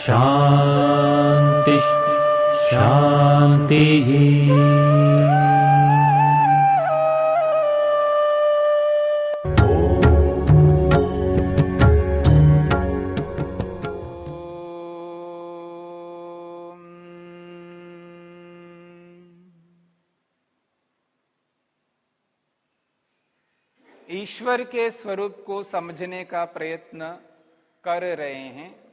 शान्तिः शान्तिः ईश्वर के स्वरूप को समझने का प्रयत्न कर रहे हैं।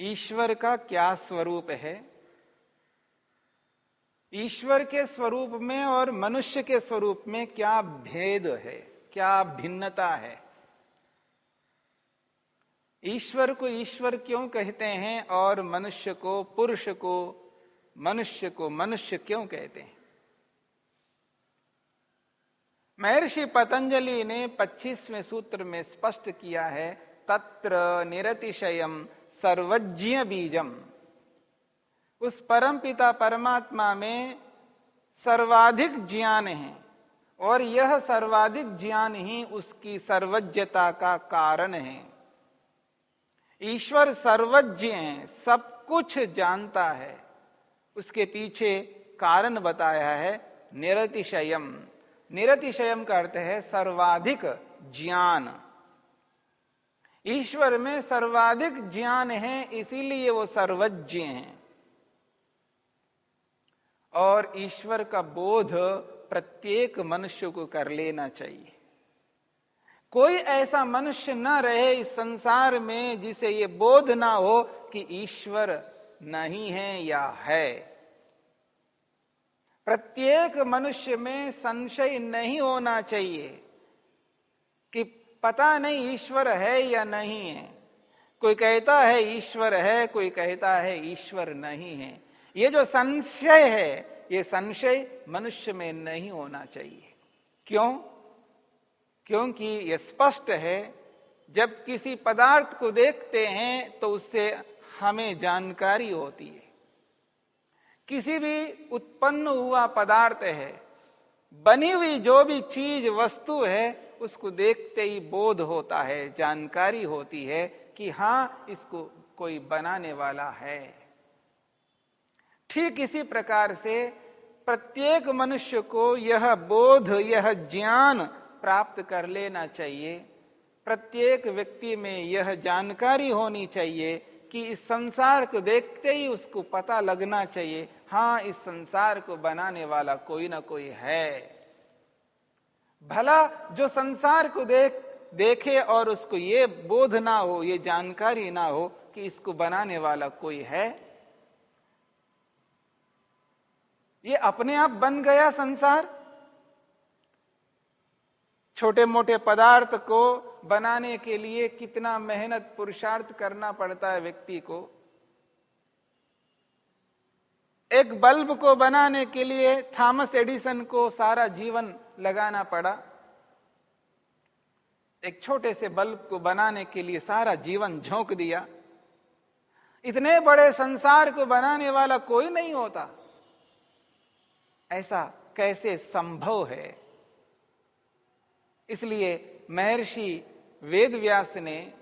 ईश्वर का क्या स्वरूप है? ईश्वर के स्वरूप में और मनुष्य के स्वरूप में क्या भेद है? क्या भिन्नता है? ईश्वर को ईश्वर क्यों कहते हैं और मनुष्य को पुरुष को मनुष्य को मनुष्य क्यों कहते हैं? महर्षि पतंजलि ने 25वें सूत्र में स्पष्ट किया है, तत्र निरतिशयम सर्वज्ञ बीजम। उस परम पिता परमात्मा में सर्वाधिक ज्ञान है और यह सर्वाधिक ज्ञान ही उसकी सर्वज्ञता का कारण है। ईश्वर सर्वज्ञ है, सब कुछ जानता है। उसके पीछे कारण बताया है निरतिशयम। निरतिशयम का अर्थ है सर्वाधिक ज्ञान। ईश्वर में सर्वाधिक ज्ञान है, इसीलिए वो सर्वज्ञ हैं। और ईश्वर का बोध प्रत्येक मनुष्य को कर लेना चाहिए। कोई ऐसा मनुष्य न रहे इस संसार में जिसे ये बोध ना हो कि ईश्वर नहीं है या है। प्रत्येक मनुष्य में संशय नहीं होना चाहिए कि पता नहीं ईश्वर है या नहीं है। कोई कहता है ईश्वर है, कोई कहता है ईश्वर नहीं है। ये जो संशय है, ये संशय मनुष्य में नहीं होना चाहिए। क्यों? क्योंकि ये स्पष्ट है, जब किसी पदार्थ को देखते हैं तो उससे हमें जानकारी होती है। किसी भी उत्पन्न हुआ पदार्थ है, बनी हुई जो भी चीज़, वस्तु है उसको देखते ही बोध होता है, जानकारी होती है कि हाँ, इसको कोई बनाने वाला है। ठीक इसी प्रकार से प्रत्येक मनुष्य को यह बोध, यह ज्ञान प्राप्त कर लेना चाहिए। प्रत्येक व्यक्ति में यह जानकारी होनी चाहिए कि इस संसार को देखते ही उसको पता लगना चाहिए हाँ इस संसार को बनाने वाला कोई ना कोई है। भला जो संसार को देख, देखे और उसको ये बोध ना हो, ये जानकारी ना हो कि इसको बनाने वाला कोई है? ये अपने आप बन गया संसार। छोटे मोटे पदार्थ को बनाने के लिए कितना मेहनत पुरुषार्थ करना पड़ता है व्यक्ति को। एक बल्ब को बनाने के लिए थॉमस एडिसन को सारा जीवन लगाना पड़ा। एक छोटे से बल्ब को बनाने के लिए सारा जीवन झोंक दिया। इतने बड़े संसार को बनाने वाला कोई नहीं होता। ऐसा कैसे संभव है? इसलिए महर्षि वेदव्यास ने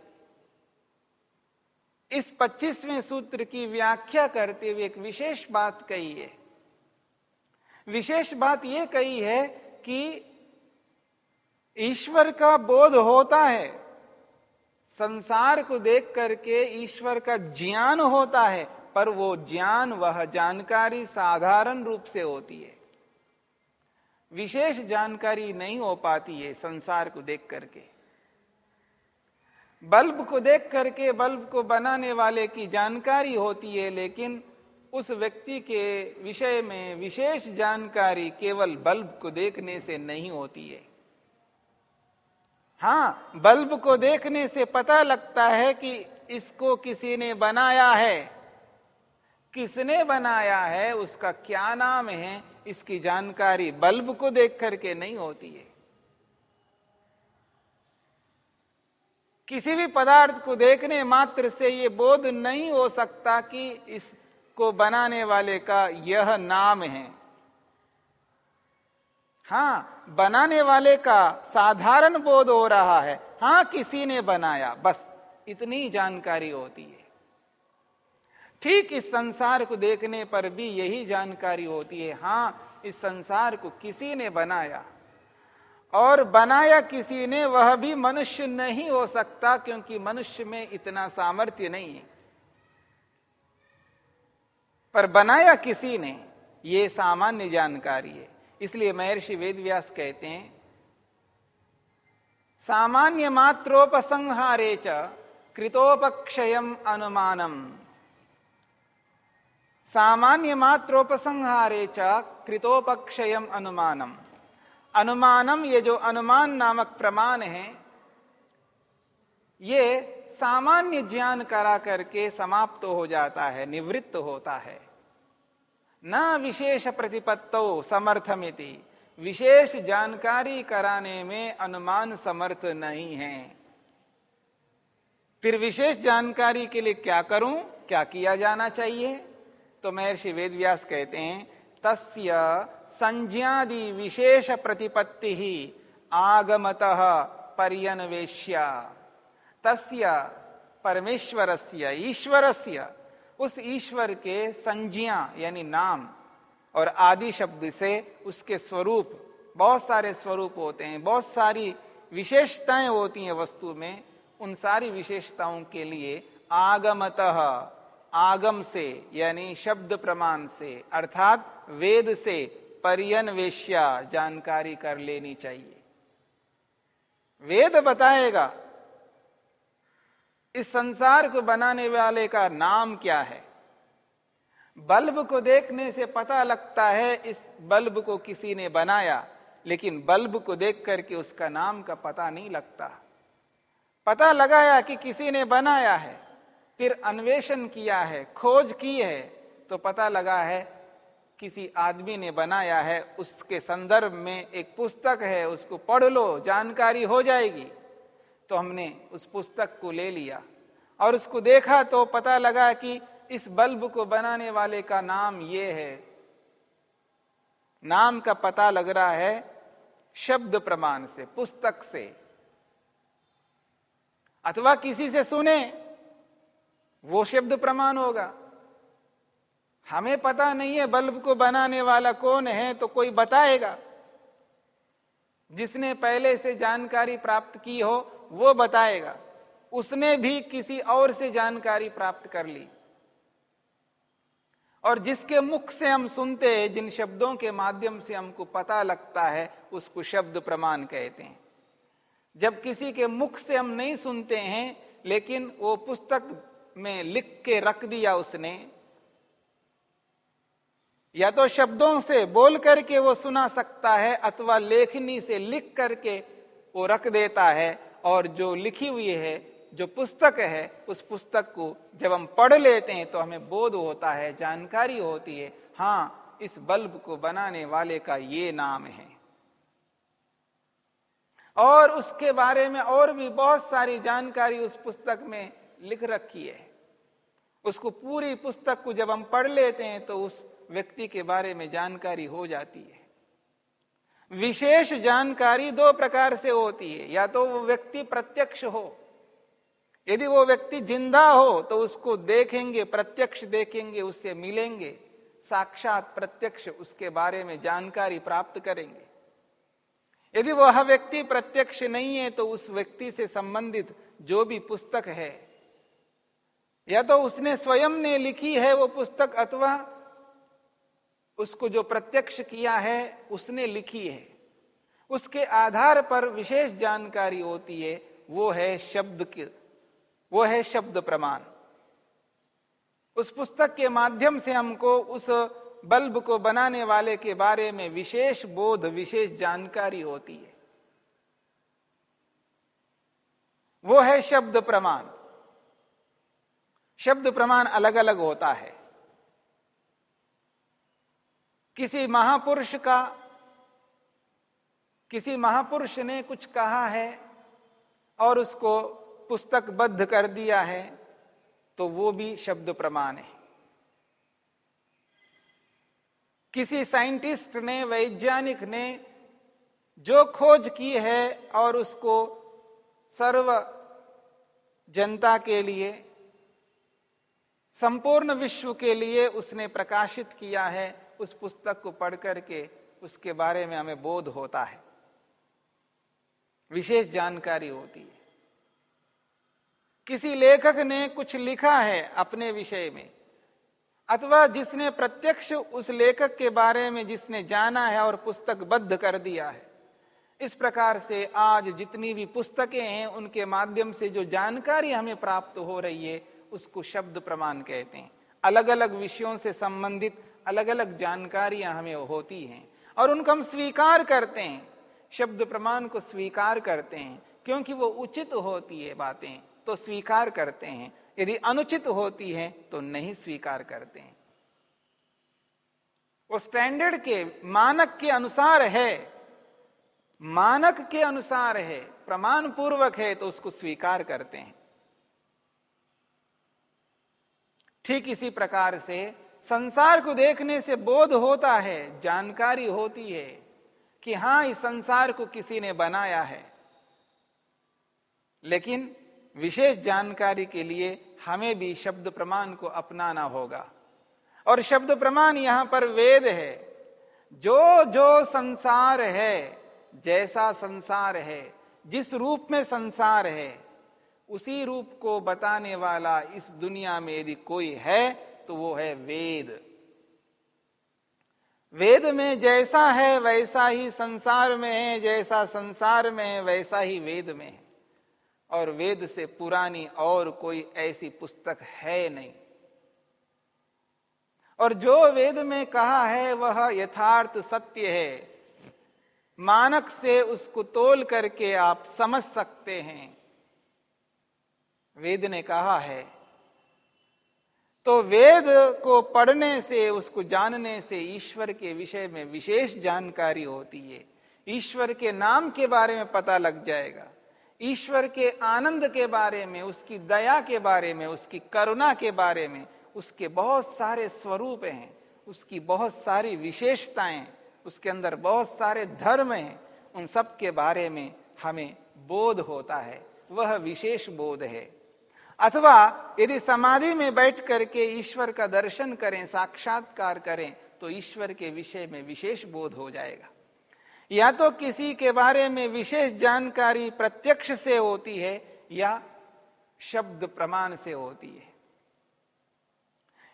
इस 25वें सूत्र की व्याख्या करते हुए एक विशेष बात कही है। विशेष बात यह कही है कि ईश्वर का बोध होता है। संसार को देख करके ईश्वर का ज्ञान होता है, पर वो ज्ञान वह जानकारी साधारण रूप से होती है। विशेष जानकारी नहीं हो पाती है संसार को देख करके। बल्ब को देख करके बल्ब को बनाने वाले की जानकारी होती है, लेकिन उस व्यक्ति के विषय में विशेष जानकारी केवल बल्ब को देखने से नहीं होती है। हाँ, बल्ब को देखने से पता लगता है कि इसको किसी ने बनाया है। किसने बनाया है, उसका क्या नाम है, इसकी जानकारी बल्ब को देख करके नहीं होती है। किसी भी पदार्थ को देखने मात्र से ये बोध नहीं हो सकता कि इसको बनाने वाले का यह नाम है। हाँ, बनाने वाले का साधारण बोध हो रहा है। हाँ, किसी ने बनाया, बस इतनी जानकारी होती है। ठीक इस संसार को देखने पर भी यही जानकारी होती है, हाँ, इस संसार को किसी ने बनाया। और बनाया किसी ने, वह भी मनुष्य नहीं हो सकता क्योंकि मनुष्य में इतना सामर्थ्य नहीं है। पर बनाया किसी ने यह सामान्य जानकारी है। इसलिए महर्षि वेदव्यास कहते हैं, सामान्य मात्रोपसंहारे च कृतोपक्षय अनुमानम। सामान्य मात्रोपसंहारे च कृतोपक्षय अनुमानम। अनुमानम ये जो अनुमान नामक प्रमाण है, ये सामान्य ज्ञान करा करके समाप्त हो जाता है, निवृत्त होता है। न विशेष प्रतिपत्तो समर्थमिति। विशेष जानकारी कराने में अनुमान समर्थ नहीं है। फिर विशेष जानकारी के लिए क्या करूँ? क्या किया जाना चाहिए? तो महर्षि वेदव्यास कहते हैं, तस्य संज्ञादि विशेष प्रतिपत्ति ही आगमत पर्यनवेश्य। तस्य परमेश्वरस्य, ईश्वरस्य। उस ईश्वर के संज्ञा, यानी नाम और आदि शब्द से उसके स्वरूप, बहुत सारे स्वरूप होते हैं, बहुत सारी विशेषताएँ होती हैं वस्तु में, उन सारी विशेषताओं के लिए आगमत, आगम से, यानी शब्द प्रमाण से, अर्थात वेद से परियनवेश्या जानकारी कर लेनी चाहिए। वेद बताएगा इस संसार को बनाने वाले का नाम क्या है? बल्ब को देखने से पता लगता है इस बल्ब को किसी ने बनाया, लेकिन बल्ब को देख करके उसका नाम का पता नहीं लगता। पता लगाया कि किसी ने बनाया है, फिर अन्वेषण किया है, खोज की है तो पता लगा है किसी आदमी ने बनाया है, उसके संदर्भ में एक पुस्तक है, उसको पढ़ लो, जानकारी हो जाएगी। तो हमने उस पुस्तक को ले लिया और उसको देखा तो पता लगा कि इस बल्ब को बनाने वाले का नाम ये है। नाम का पता लग रहा है शब्द प्रमाण से, पुस्तक से। अथवा किसी से सुने, वो शब्द प्रमाण होगा। हमें पता नहीं है बल्ब को बनाने वाला कौन है तो कोई बताएगा। जिसने पहले से जानकारी प्राप्त की हो वो बताएगा, उसने भी किसी और से जानकारी प्राप्त कर ली। और जिसके मुख से हम सुनते हैं, जिन शब्दों के माध्यम से हमको पता लगता है, उसको शब्द प्रमाण कहते हैं। जब किसी के मुख से हम नहीं सुनते हैं, लेकिन वो पुस्तक में लिख के रख दिया उसने, या तो शब्दों से बोल करके वो सुना सकता है, अथवा लेखनी से लिख करके वो रख देता है और जो लिखी हुई है, जो पुस्तक है, उस पुस्तक को जब हम पढ़ लेते हैं तो हमें बोध होता है, जानकारी होती है हाँ इस बल्ब को बनाने वाले का ये नाम है। और उसके बारे में और भी बहुत सारी जानकारी उस पुस्तक में लिख रखी है। उसको पूरी पुस्तक को जब हम पढ़ लेते हैं तो उस व्यक्ति के बारे में जानकारी हो जाती है। विशेष जानकारी दो प्रकार से होती है। या तो वो व्यक्ति प्रत्यक्ष हो। यदि वो व्यक्ति ज़िंदा हो तो उसको देखेंगे, प्रत्यक्ष देखेंगे, उससे मिलेंगे। साक्षात प्रत्यक्ष उसके बारे में जानकारी प्राप्त करेंगे। यदि वह व्यक्ति प्रत्यक्ष नहीं है तो उस व्यक्ति से संबंधित जो भी पुस्तक है, या तो उसने स्वयं ने लिखी है वो पुस्तक, अथवा उसको जो प्रत्यक्ष किया है, उसने लिखी है। उसके आधार पर विशेष जानकारी होती है, वो है शब्द के, वो है शब्द प्रमाण। उस पुस्तक के माध्यम से हमको उस बल्ब को बनाने वाले के बारे में विशेष बोध, विशेष जानकारी होती है। वो है शब्द प्रमाण। शब्द प्रमाण अलग अलग होता है। किसी महापुरुष का, किसी महापुरुष ने कुछ कहा है और उसको पुस्तकबद्ध कर दिया है तो वो भी शब्द प्रमाण है। किसी साइंटिस्ट ने, वैज्ञानिक ने जो खोज की है और उसको सर्व जनता के लिए, संपूर्ण विश्व के लिए उसने प्रकाशित किया है उस पुस्तक को पढ़ करके उसके बारे में हमें बोध होता है। विशेष जानकारी होती है। किसी लेखक ने कुछ लिखा है अपने विषय में, अथवा जिसने प्रत्यक्ष उस लेखक के बारे में जिसने जाना है और पुस्तक बद्ध कर दिया है। इस प्रकार से आज जितनी भी पुस्तकें हैं, उनके माध्यम से जो जानकारी हमें प्राप्त हो रही है, उसको शब्द प्रमाण कहते हैं। अलग अलग विषयों से संबंधित अलग अलग जानकारियाँ हमें होती हैं और उनको हम स्वीकार करते हैं। शब्द प्रमाण को स्वीकार करते हैं, क्योंकि वो उचित होती है बातें तो स्वीकार करते हैं। यदि अनुचित होती है तो नहीं स्वीकार करते हैं। वो स्टैंडर्ड के, मानक के अनुसार है। मानक के अनुसार है प्रमाण पूर्वक है तो उसको स्वीकार करते हैं। ठीक इसी प्रकार से संसार को देखने से बोध होता है, जानकारी होती है कि हाँ, इस संसार को किसी ने बनाया है। लेकिन विशेष जानकारी के लिए हमें भी शब्द प्रमाण को अपनाना होगा। और शब्द प्रमाण यहाँ पर वेद है। जो जो संसार है, जैसा संसार है, जिस रूप में संसार है, उसी रूप को बताने वाला इस दुनिया में यदि कोई है तो वो है वेद। वेद में जैसा है, वैसा ही संसार में है, जैसा संसार में है, वैसा ही वेद में है। और वेद से पुरानी और कोई ऐसी पुस्तक है नहीं। और जो वेद में कहा है, वह यथार्थ सत्य है। मानक से उसको तोल करके आप समझ सकते हैं। वेद ने कहा है तो वेद को पढ़ने से, उसको जानने से ईश्वर के विषय में विशेष जानकारी होती है। ईश्वर के नाम के बारे में पता लग जाएगा। ईश्वर के आनंद के बारे में, उसकी दया के बारे में, उसकी करुणा के बारे में उसके बहुत सारे स्वरूप हैं, उसकी बहुत सारी विशेषताएँ, उसके अंदर बहुत सारे धर्म हैं, उन सब के बारे में हमें बोध होता है। वह विशेष बोध है। अथवा यदि समाधि में बैठ करके ईश्वर का दर्शन करें, साक्षात्कार करें तो ईश्वर के विषय में विशेष बोध हो जाएगा। या तो किसी के बारे में विशेष जानकारी प्रत्यक्ष से होती है या शब्द प्रमाण से होती है।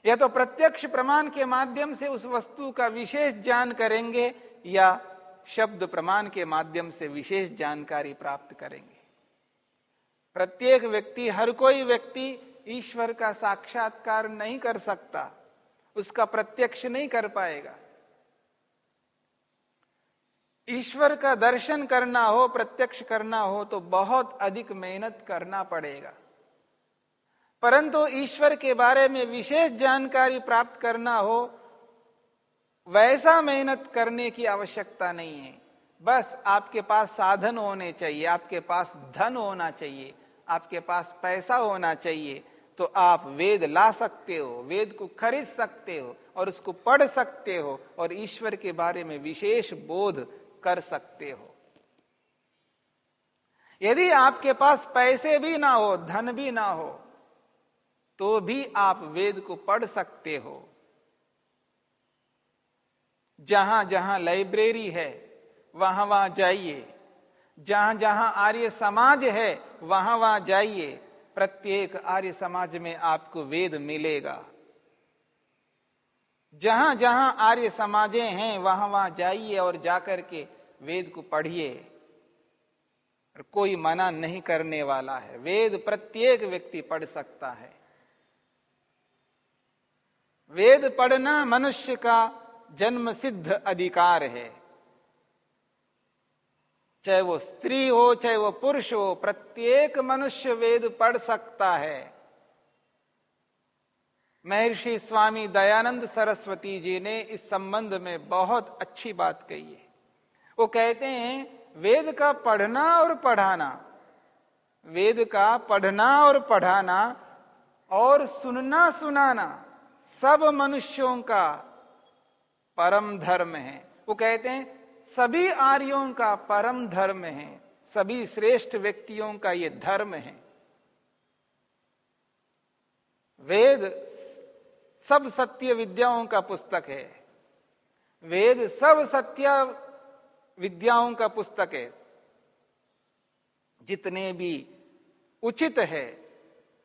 या तो प्रत्यक्ष प्रमाण के माध्यम से उस वस्तु का विशेष ज्ञान करेंगे या शब्द प्रमाण के माध्यम से विशेष जानकारी प्राप्त करेंगे। प्रत्येक व्यक्ति, हर कोई व्यक्ति ईश्वर का साक्षात्कार नहीं कर सकता। उसका प्रत्यक्ष नहीं कर पाएगा। ईश्वर का दर्शन करना हो, प्रत्यक्ष करना हो तो बहुत अधिक मेहनत करना पड़ेगा। परंतु ईश्वर के बारे में विशेष जानकारी प्राप्त करना हो, वैसा मेहनत करने की आवश्यकता नहीं है। बस आपके पास साधन होने चाहिए, आपके पास धन होना चाहिए। आपके पास पैसा होना चाहिए तो आप वेद ला सकते हो, वेद को खरीद सकते हो और उसको पढ़ सकते हो और ईश्वर के बारे में विशेष बोध कर सकते हो। यदि आपके पास पैसे भी ना हो, धन भी ना हो तो भी आप वेद को पढ़ सकते हो। जहाँ जहाँ लाइब्रेरी है वहाँ वहाँ जाइए। जहाँ जहाँ आर्य समाज है, वहाँ वहाँ जाइए। प्रत्येक आर्य समाज में आपको वेद मिलेगा। जहाँ जहाँ आर्य समाजे हैं, वहाँ वहाँ जाइए और जाकर के वेद को पढ़िए। कोई मना नहीं करने वाला है। वेद प्रत्येक व्यक्ति पढ़ सकता है। वेद पढ़ना मनुष्य का जन्म सिद्ध अधिकार है। चाहे वो स्त्री हो, चाहे वो पुरुष हो, प्रत्येक मनुष्य वेद पढ़ सकता है। महर्षि स्वामी दयानंद सरस्वती जी ने इस संबंध में बहुत अच्छी बात कही है। वो कहते हैं, वेद का पढ़ना और पढ़ाना, वेद का पढ़ना और पढ़ाना और सुनना सुनाना सब मनुष्यों का परम धर्म है। वो कहते हैं सभी आर्यों का परम धर्म है, सभी श्रेष्ठ व्यक्तियों का ये धर्म है। वेद सब सत्य विद्याओं का पुस्तक है। वेद सब सत्य विद्याओं का पुस्तक है। जितने भी उचित है,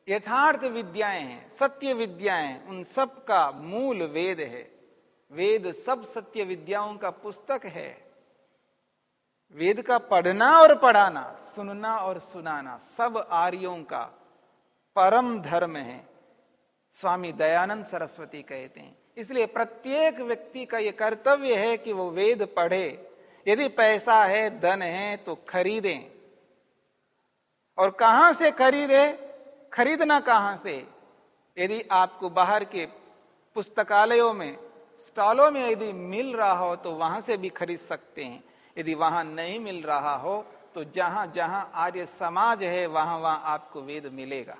यथार्थ विद्याएँ हैं, सत्य विद्याएँ, उन सब का मूल वेद है। वेद सब सत्य विद्याओं का पुस्तक है। वेद का पढ़ना और पढ़ाना, सुनना और सुनाना, सब आर्यों का परम धर्म है। स्वामी दयानंद सरस्वती कहते हैं। इसलिए प्रत्येक व्यक्ति का यह कर्तव्य है कि वो वेद पढ़े। यदि पैसा है, धन है तो खरीदें। और कहाँ से खरीदे? खरीदना कहाँ से? यदि आपको बाहर के पुस्तकालयों में, स्टॉलों में यदि मिल रहा हो तो वहाँ से भी खरीद सकते हैं। यदि वहाँ नहीं मिल रहा हो तो जहाँ जहाँ आर्य समाज है, वहाँ वहाँ आपको वेद मिलेगा।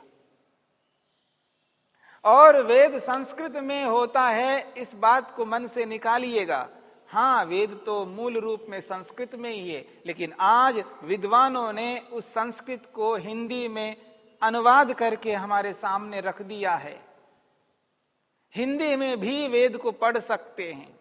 और वेद संस्कृत में होता है, इस बात को मन से निकालिएगा हाँ वेद तो मूल रूप में संस्कृत में ही है, लेकिन आज विद्वानों ने उस संस्कृत को हिंदी में अनुवाद करके हमारे सामने रख दिया है। हिंदी में भी वेद को पढ़ सकते हैं।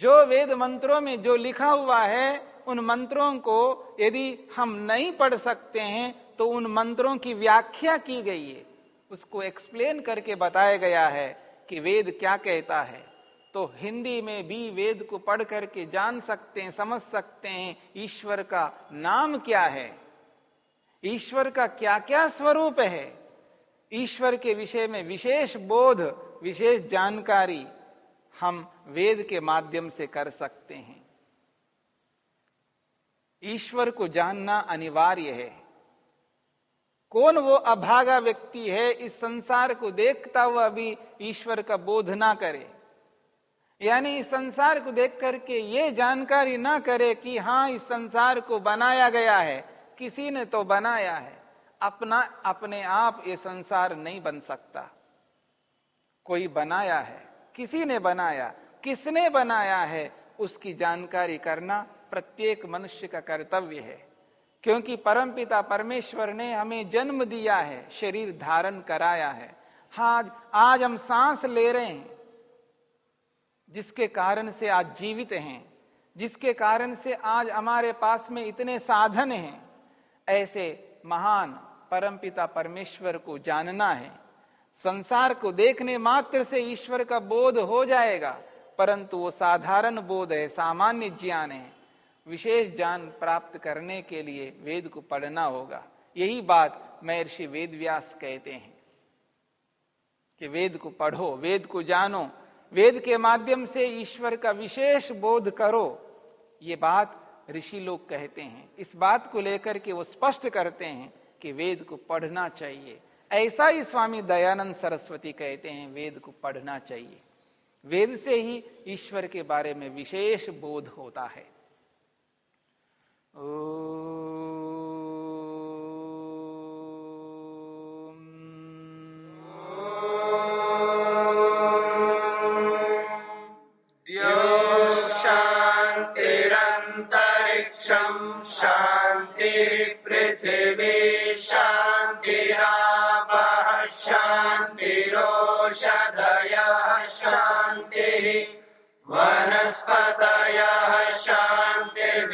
जो वेद मंत्रों में जो लिखा हुआ है, उन मंत्रों को यदि हम नहीं पढ़ सकते हैं तो उन मंत्रों की व्याख्या की गई है। उसको एक्सप्लेन करके बताया गया है कि वेद क्या कहता है। तो हिंदी में भी वेद को पढ़ करके जान सकते हैं, समझ सकते हैं, ईश्वर का नाम क्या है। ईश्वर का क्या क्या स्वरूप है। ईश्वर के विषय में विशेष बोध, विशेष जानकारी हम वेद के माध्यम से कर सकते हैं। ईश्वर को जानना अनिवार्य है। कौन वो अभागा व्यक्ति है इस संसार को देखता हुआ भी ईश्वर का बोध ना करे? यानी इस संसार को देख करके ये जानकारी ना करे कि हाँ इस संसार को बनाया गया है। किसी ने तो बनाया है। अपना, अपने आप ये संसार नहीं बन सकता। कोई बनाया है। किसी ने बनाया, किसने बनाया है, उसकी जानकारी करना प्रत्येक मनुष्य का कर्तव्य है। क्योंकि परमपिता परमेश्वर ने हमें जन्म दिया है, शरीर धारण कराया है। हाँ आज हम सांस ले रहे हैं, जिसके कारण से आज जीवित हैं, जिसके कारण से आज हमारे पास में इतने साधन हैं। ऐसे महान परमपिता परमेश्वर को जानना है। संसार को देखने मात्र से ईश्वर का बोध हो जाएगा, परंतु वो साधारण बोध है, सामान्य ज्ञान है। विशेष ज्ञान प्राप्त करने के लिए वेद को पढ़ना होगा। यही बात महर्षि वेद व्यास कहते हैं कि वेद को पढ़ो, वेद को जानो, वेद के माध्यम से ईश्वर का विशेष बोध करो। ये बात ऋषि लोग कहते हैं। इस बात को लेकर के वो स्पष्ट करते हैं कि वेद को पढ़ना चाहिए। ऐसा ही स्वामी दयानंद सरस्वती कहते हैं, वेद को पढ़ना चाहिए। वेद से ही ईश्वर के बारे में विशेष बोध होता है। ओ...